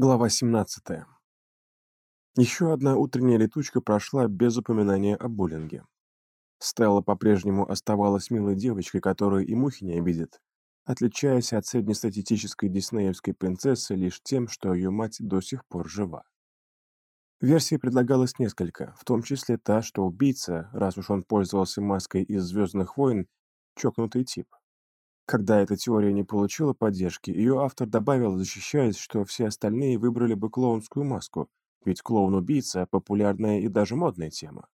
Глава 17. Еще одна утренняя летучка прошла без упоминания о буллинге. Стелла по-прежнему оставалась милой девочкой, которую и мухи не обидят, отличаясь от среднестатистической диснеевской принцессы лишь тем, что ее мать до сих пор жива. Версий предлагалось несколько, в том числе та, что убийца, раз уж он пользовался маской из «Звездных войн», чокнутый тип. Когда эта теория не получила поддержки, ее автор добавил, защищаясь, что все остальные выбрали бы клоунскую маску, ведь клоун-убийца – популярная и даже модная тема.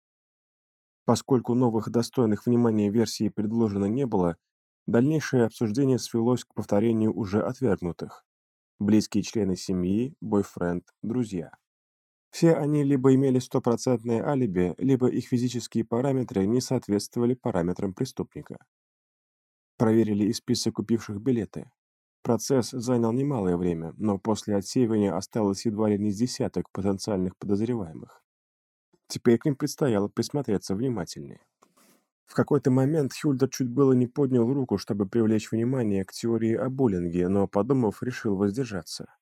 Поскольку новых достойных внимания версий предложено не было, дальнейшее обсуждение свелось к повторению уже отвергнутых. Близкие члены семьи, бойфренд, друзья. Все они либо имели стопроцентное алиби, либо их физические параметры не соответствовали параметрам преступника. Проверили и список купивших билеты. Процесс занял немалое время, но после отсеивания осталось едва ли не десяток потенциальных подозреваемых. Теперь к ним предстояло присмотреться внимательнее. В какой-то момент Хюльдер чуть было не поднял руку, чтобы привлечь внимание к теории о буллинге, но, подумав, решил воздержаться.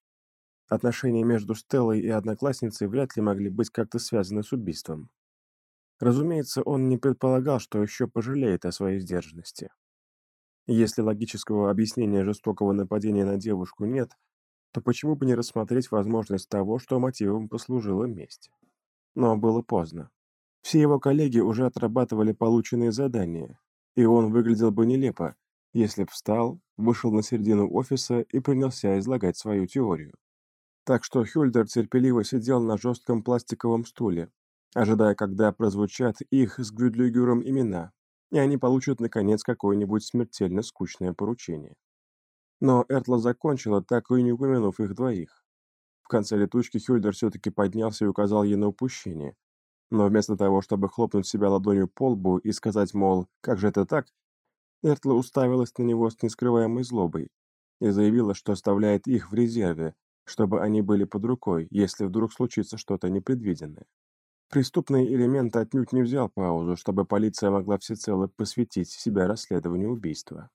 Отношения между Стеллой и одноклассницей вряд ли могли быть как-то связаны с убийством. Разумеется, он не предполагал, что еще пожалеет о своей сдержанности. Если логического объяснения жестокого нападения на девушку нет, то почему бы не рассмотреть возможность того, что мотивом послужила месть? Но было поздно. Все его коллеги уже отрабатывали полученные задания, и он выглядел бы нелепо, если б встал, вышел на середину офиса и принялся излагать свою теорию. Так что Хюльдер терпеливо сидел на жестком пластиковом стуле, ожидая, когда прозвучат их с Гвюдлюгером имена, и они получат, наконец, какое-нибудь смертельно скучное поручение. Но Эртла закончила, так и не упомянув их двоих. В конце летучки Хюльдер все-таки поднялся и указал ей на упущение. Но вместо того, чтобы хлопнуть себя ладонью по лбу и сказать, мол, как же это так, Эртла уставилась на него с нескрываемой злобой и заявила, что оставляет их в резерве, чтобы они были под рукой, если вдруг случится что-то непредвиденное. Преступный элемент отнюдь не взял паузу, чтобы полиция могла всецело посвятить себя расследованию убийства.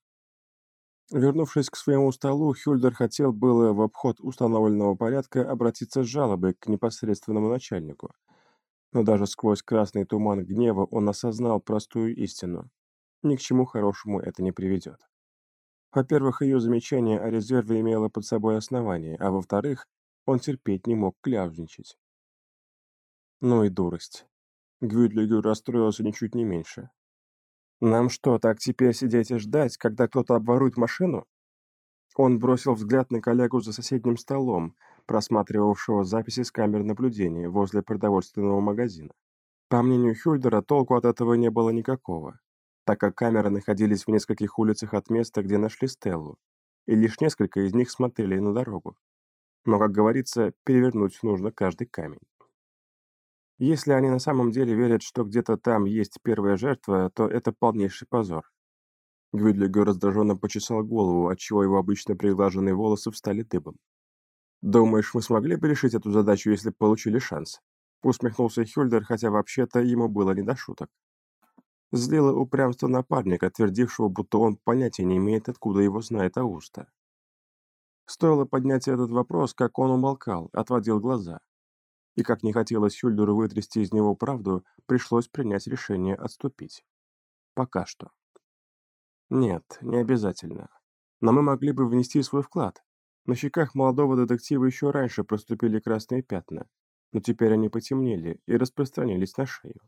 Вернувшись к своему столу, Хюльдер хотел было в обход установленного порядка обратиться с жалобой к непосредственному начальнику. Но даже сквозь красный туман гнева он осознал простую истину. Ни к чему хорошему это не приведет. Во-первых, ее замечание о резерве имело под собой основание, а во-вторых, он терпеть не мог кляузничать. Ну и дурость. Гвюдлигер расстроился ничуть не меньше. «Нам что, так теперь сидеть и ждать, когда кто-то обворует машину?» Он бросил взгляд на коллегу за соседним столом, просматривавшего записи с камер наблюдения возле продовольственного магазина. По мнению Хюльдера, толку от этого не было никакого, так как камеры находились в нескольких улицах от места, где нашли Стеллу, и лишь несколько из них смотрели на дорогу. Но, как говорится, перевернуть нужно каждый камень. Если они на самом деле верят, что где-то там есть первая жертва, то это полнейший позор. Гвюдлиго раздраженно почесал голову, отчего его обычно приглаженные волосы встали дыбом. «Думаешь, мы смогли бы решить эту задачу, если получили шанс?» Усмехнулся Хюльдер, хотя вообще-то ему было не до шуток. Злило упрямство напарника, твердившего, будто он понятия не имеет, откуда его знает Ауста. Стоило поднять этот вопрос, как он умолкал, отводил глаза. И как не хотелось Хюльдеру вытрясти из него правду, пришлось принять решение отступить. Пока что. Нет, не обязательно. Но мы могли бы внести свой вклад. На щеках молодого детектива еще раньше проступили красные пятна, но теперь они потемнели и распространились на шею.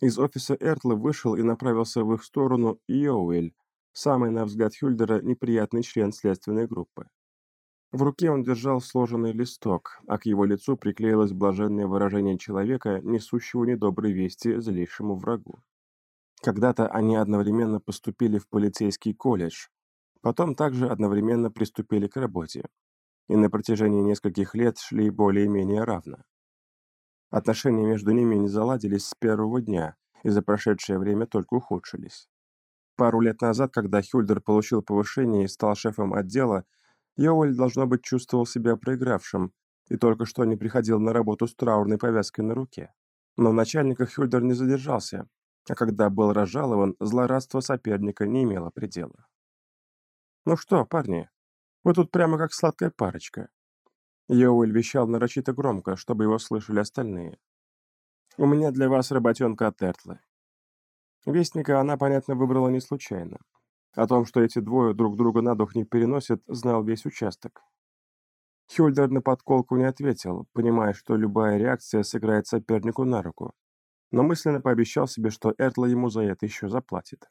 Из офиса Эртла вышел и направился в их сторону Йоуэль, самый, на взгляд Хюльдера, неприятный член следственной группы. В руке он держал сложенный листок, а к его лицу приклеилось блаженное выражение человека, несущего недобрые вести злейшему врагу. Когда-то они одновременно поступили в полицейский колледж, потом также одновременно приступили к работе, и на протяжении нескольких лет шли более-менее равно. Отношения между ними не заладились с первого дня, и за прошедшее время только ухудшились. Пару лет назад, когда Хюльдер получил повышение и стал шефом отдела, Йоуэль, должно быть, чувствовал себя проигравшим и только что не приходил на работу с траурной повязкой на руке. Но в начальниках Хюльдер не задержался, а когда был разжалован, злорадство соперника не имело предела. «Ну что, парни, вы тут прямо как сладкая парочка. Йоуэль вещал нарочито громко, чтобы его слышали остальные. «У меня для вас работенка от Эртлы». Вестника она, понятно, выбрала не случайно. О том, что эти двое друг друга на дух не переносят, знал весь участок. Хюльдер на подколку не ответил, понимая, что любая реакция сыграет сопернику на руку, но мысленно пообещал себе, что Эртла ему за это еще заплатит.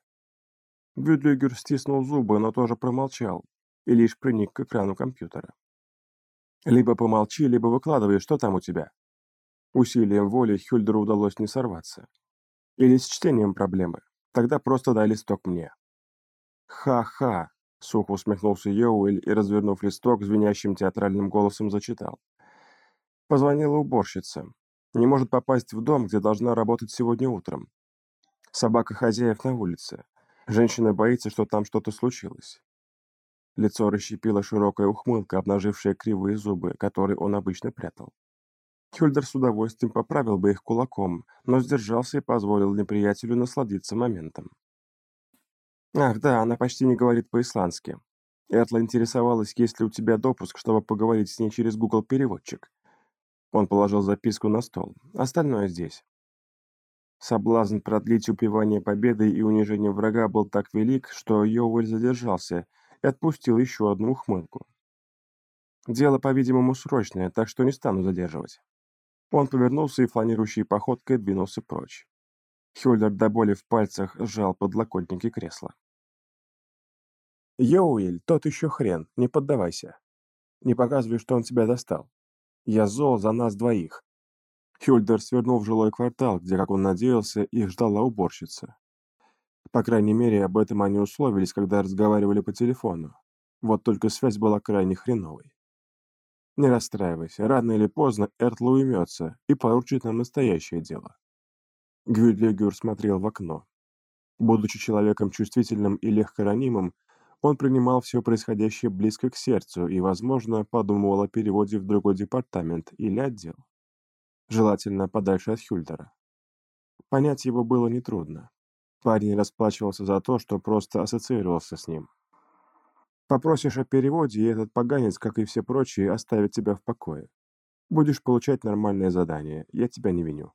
Бюдлюгер стиснул зубы, но тоже промолчал и лишь приник к экрану компьютера. «Либо помолчи, либо выкладывай, что там у тебя». Усилием воли Хюльдеру удалось не сорваться. Или с чтением проблемы. Тогда просто дай листок мне. «Ха-ха!» — сухо усмехнулся Йоуэль и, развернув листок, звенящим театральным голосом зачитал. Позвонила уборщица. Не может попасть в дом, где должна работать сегодня утром. Собака хозяев на улице. Женщина боится, что там что-то случилось. Лицо расщепила широкая ухмылка, обнажившая кривые зубы, которые он обычно прятал. Хюльдер с удовольствием поправил бы их кулаком, но сдержался и позволил неприятелю насладиться моментом. Ах, да, она почти не говорит по-исландски. Этла интересовалась, есть ли у тебя допуск, чтобы поговорить с ней через Google переводчик. Он положил записку на стол. Остальное здесь. Соблазн продлить упивание победы и унижение врага был так велик, что Йоуэль задержался и отпустил еще одну ухмылку. Дело, по-видимому, срочное, так что не стану задерживать. Он повернулся и фланирующей походкой двинулся прочь. Хюльдер до боли в пальцах сжал подлокотники кресла. «Йоуэль, тот еще хрен, не поддавайся. Не показывай, что он тебя достал. Я зол за нас двоих». Хюльдер свернул в жилой квартал, где, как он надеялся, их ждала уборщица. По крайней мере, об этом они условились, когда разговаривали по телефону. Вот только связь была крайне хреновой. Не расстраивайся, рано или поздно Эртл уймется и поручит нам настоящее дело. Гвюдлигюр смотрел в окно. Будучи человеком чувствительным и легкоранимым, он принимал все происходящее близко к сердцу и, возможно, подумывал о переводе в другой департамент или отдел. Желательно подальше от Хюльдера. Понять его было нетрудно. Парень расплачивался за то, что просто ассоциировался с ним. Попросишь о переводе, и этот поганец, как и все прочие, оставит тебя в покое. Будешь получать нормальное задание, я тебя не виню.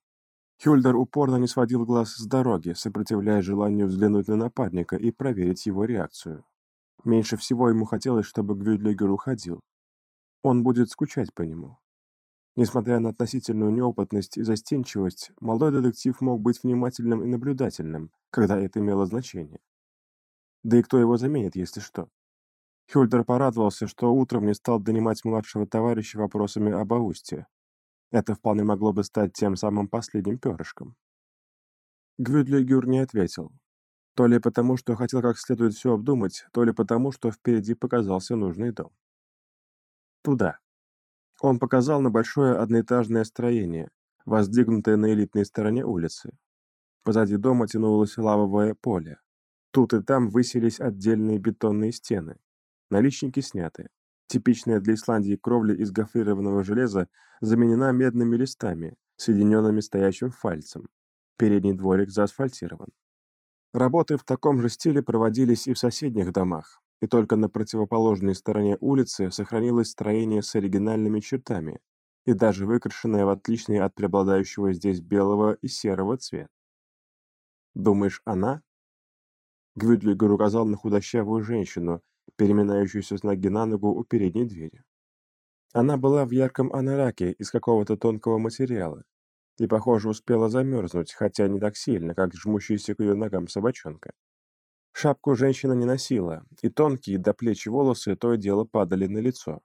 Хюльдер упорно не сводил глаз с дороги, сопротивляясь желанию взглянуть на напарника и проверить его реакцию. Меньше всего ему хотелось, чтобы Гвюдлигер уходил. Он будет скучать по нему. Несмотря на относительную неопытность и застенчивость, молодой детектив мог быть внимательным и наблюдательным, когда это имело значение. Да и кто его заменит, если что? Хюльдер порадовался, что утром не стал донимать младшего товарища вопросами об Аусте, это вполне могло бы стать тем самым последним перышком. Гвюдлигюр не ответил. То ли потому, что хотел как следует все обдумать, то ли потому, что впереди показался нужный дом. Туда. Он показал на большое одноэтажное строение, воздвигнутое на элитной стороне улицы. Позади дома тянулось лавовое поле. Тут и там высились отдельные бетонные стены. Наличники сняты. Типичная для Исландии кровля из гофрированного железа заменена медными листами, соединенными стоящим фальцем. Передний дворик заасфальтирован. Работы в таком же стиле проводились и в соседних домах, и только на противоположной стороне улицы сохранилось строение с оригинальными чертами и даже выкрашенное в отличный от преобладающего здесь белого и серого цвет. «Думаешь, она?» Гвюдлигер указал на худощавую женщину, переминающуюся с ноги на ногу у передней двери. Она была в ярком анараке из какого-то тонкого материала и, похоже, успела замерзнуть, хотя не так сильно, как жмущаяся к ее ногам собачонка. Шапку женщина не носила, и тонкие до плеч волосы то и дело падали на лицо.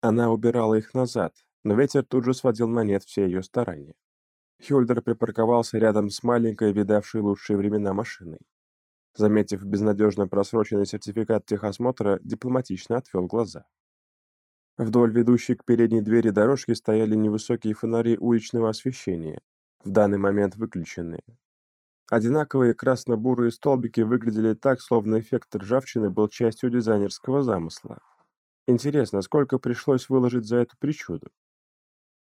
Она убирала их назад, но ветер тут же сводил на нет все ее старания. Хюльдер припарковался рядом с маленькой, видавшей лучшие времена машиной. Заметив безнадежно просроченный сертификат техосмотра, дипломатично отвел глаза. Вдоль ведущей к передней двери дорожки стояли невысокие фонари уличного освещения, в данный момент выключенные. Одинаковые красно-бурые столбики выглядели так, словно эффект ржавчины был частью дизайнерского замысла. Интересно, сколько пришлось выложить за эту причуду?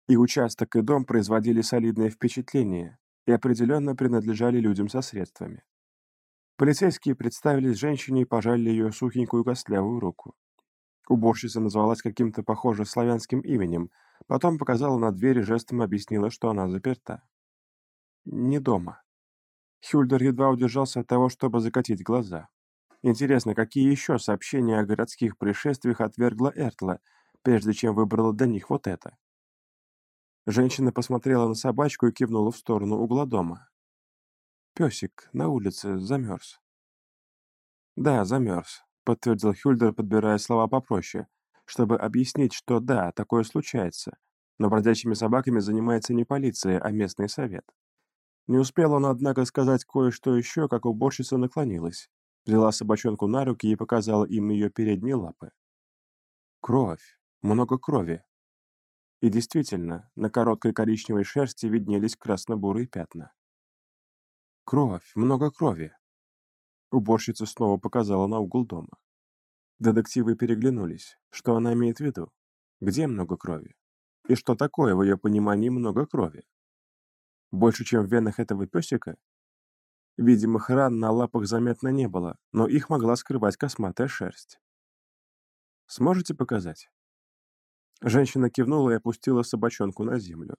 И участок, и дом производили солидное впечатление и определенно принадлежали людям со средствами. Полицейские представились женщине и пожали ее сухенькую костлявую руку. Уборщица назвалась каким-то похоже славянским именем, потом показала на дверь и жестом объяснила, что она заперта. Не дома. Хюльдер едва удержался от того, чтобы закатить глаза. Интересно, какие еще сообщения о городских происшествиях отвергла Эртла, прежде чем выбрала для них вот это? Женщина посмотрела на собачку и кивнула в сторону угла дома. «Песик на улице замерз». «Да, замерз», — подтвердил Хюльдер, подбирая слова попроще, чтобы объяснить, что да, такое случается, но бродячими собаками занимается не полиция, а местный совет. Не успел он, однако, сказать кое-что еще, как уборщица наклонилась, взяла собачонку на руки и показала им ее передние лапы. Кровь, много крови. И действительно, на короткой коричневой шерсти виднелись красно-бурые пятна. Кровь, много крови. Уборщица снова показала на угол дома. Детективы переглянулись. Что она имеет в виду? Где много крови? И что такое в ее понимании много крови? Больше, чем в венах этого песика? Видимых ран на лапах заметно не было, но их могла скрывать косматая шерсть. «Сможете показать?» Женщина кивнула и опустила собачонку на землю.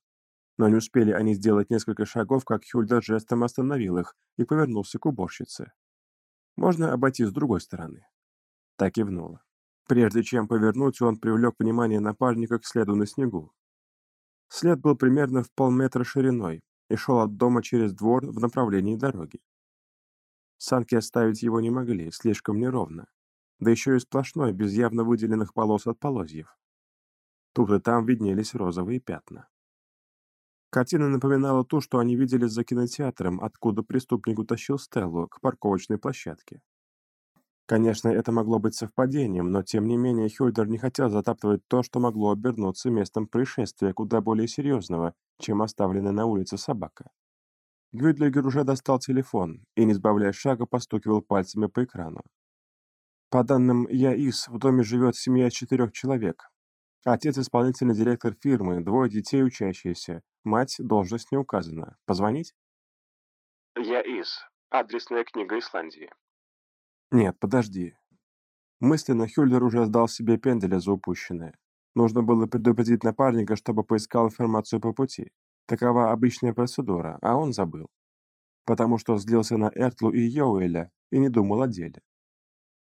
Но не успели они сделать несколько шагов, как Хюльдер жестом остановил их и повернулся к уборщице. «Можно обойти с другой стороны?» Так кивнула. Прежде чем повернуть, он привлек внимание напарника к следу на снегу. След был примерно в полметра шириной, и шел от дома через двор в направлении дороги. Санки оставить его не могли, слишком неровно, да еще и сплошной, без явно выделенных полос от полозьев. Тут и там виднелись розовые пятна. Картина напоминала ту, что они видели за кинотеатром, откуда преступник утащил Стеллу к парковочной площадке. Конечно, это могло быть совпадением, но тем не менее Хюльдер не хотел затаптывать то, что могло обернуться местом происшествия куда более серьезного, чем оставленная на улице собака. Гвюдлигер уже достал телефон и, не сбавляя шага, постукивал пальцами по экрану. По данным ЯИС, в доме живет семья четырех человек. Отец – исполнительный директор фирмы, двое детей учащиеся, мать – должность не указана. Позвонить? ЯИС. Адресная книга Исландии. Нет, подожди. Мысленно Хюльдер уже сдал себе пенделя за упущенное. Нужно было предупредить напарника, чтобы поискал информацию по пути. Такова обычная процедура, а он забыл. Потому что злился на Эртлу и Йоуэля и не думал о деле.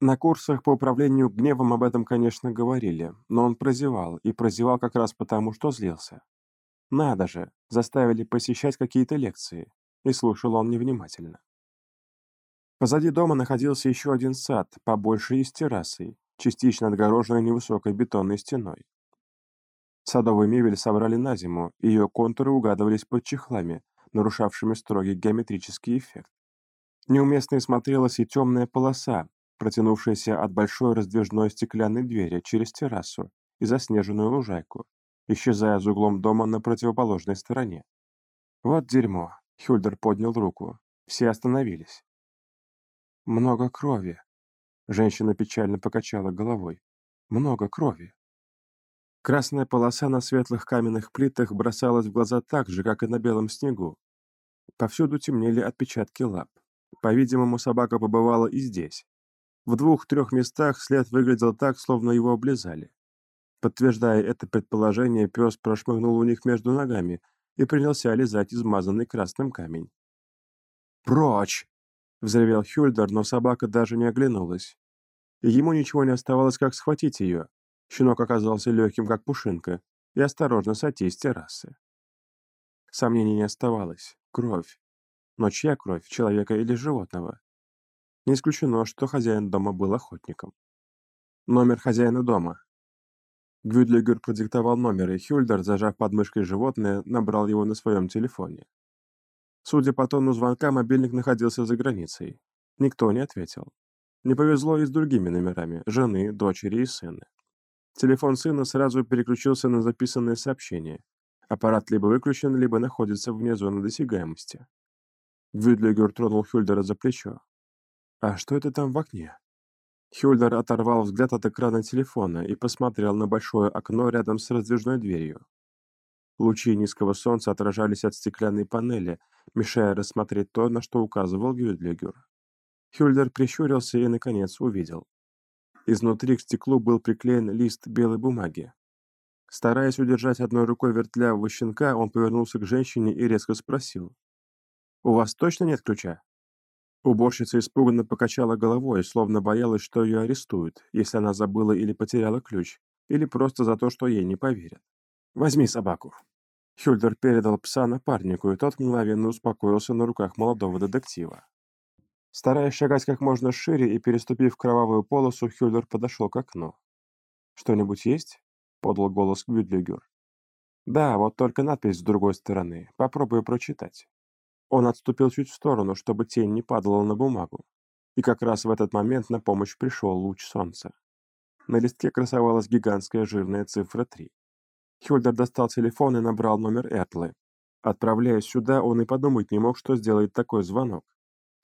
На курсах по управлению гневом об этом, конечно, говорили, но он прозевал, и прозевал как раз потому, что злился. Надо же, заставили посещать какие-то лекции, и слушал он невнимательно. Позади дома находился еще один сад, побольше и с террасой, частично отгороженной невысокой бетонной стеной. Садовую мебель собрали на зиму, ее контуры угадывались под чехлами, нарушавшими строгий геометрический эффект. Неуместной смотрелась и темная полоса, протянувшаяся от большой раздвижной стеклянной двери через террасу и заснеженную лужайку, исчезая за углом дома на противоположной стороне. «Вот дерьмо!» — Хюльдер поднял руку. Все остановились. Много крови. Женщина печально покачала головой. Много крови. Красная полоса на светлых каменных плитах бросалась в глаза так же, как и на белом снегу. Повсюду темнели отпечатки лап. По-видимому, собака побывала и здесь. В двух-трех местах след выглядел так, словно его облизали. Подтверждая это предположение, пес прошмыгнул у них между ногами и принялся лизать измазанный красным камень. «Прочь!» Взревел Хюльдер, но собака даже не оглянулась. Ему ничего не оставалось, как схватить ее. Щенок оказался легким, как пушинка, и осторожно сойти с террасы. Сомнений не оставалось. Кровь. Но чья кровь, человека или животного? Не исключено, что хозяин дома был охотником. Номер хозяина дома. Гвюдлигер продиктовал номер, и Хюльдер, зажав подмышкой животное, набрал его на своем телефоне. Судя по тону звонка, мобильник находился за границей. Никто не ответил. Не повезло и с другими номерами – жены, дочери и сына. Телефон сына сразу переключился на записанные сообщения. Аппарат либо выключен, либо находится вне зоны досягаемости. Гвюдлигер тронул Хюльдера за плечо. «А что это там в окне?» Хюльдер оторвал взгляд от экрана телефона и посмотрел на большое окно рядом с раздвижной дверью. Лучи низкого солнца отражались от стеклянной панели, мешая рассмотреть то, на что указывал Гюдлигер. Хюльдер прищурился и, наконец, увидел. Изнутри к стеклу был приклеен лист белой бумаги. Стараясь удержать одной рукой вертлявого щенка, он повернулся к женщине и резко спросил. «У вас точно нет ключа?» Уборщица испуганно покачала головой, словно боялась, что ее арестуют, если она забыла или потеряла ключ, или просто за то, что ей не поверят. «Возьми собаку». Хюльдер передал пса напарнику, и тот мгновенно успокоился на руках молодого детектива. Стараясь шагать как можно шире и переступив кровавую полосу, Хюльдер подошел к окну. «Что-нибудь есть?» — подал голос Гвюдлигер. «Да, вот только надпись с другой стороны. Попробую прочитать». Он отступил чуть в сторону, чтобы тень не падала на бумагу. И как раз в этот момент на помощь пришел луч солнца. На листке красовалась гигантская жирная цифра 3. Хюльдер достал телефон и набрал номер Эртлы. Отправляясь сюда, он и подумать не мог, что сделает такой звонок.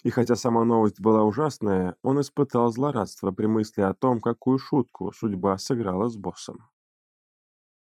И хотя сама новость была ужасная, он испытал злорадство при мысли о том, какую шутку судьба сыграла с боссом.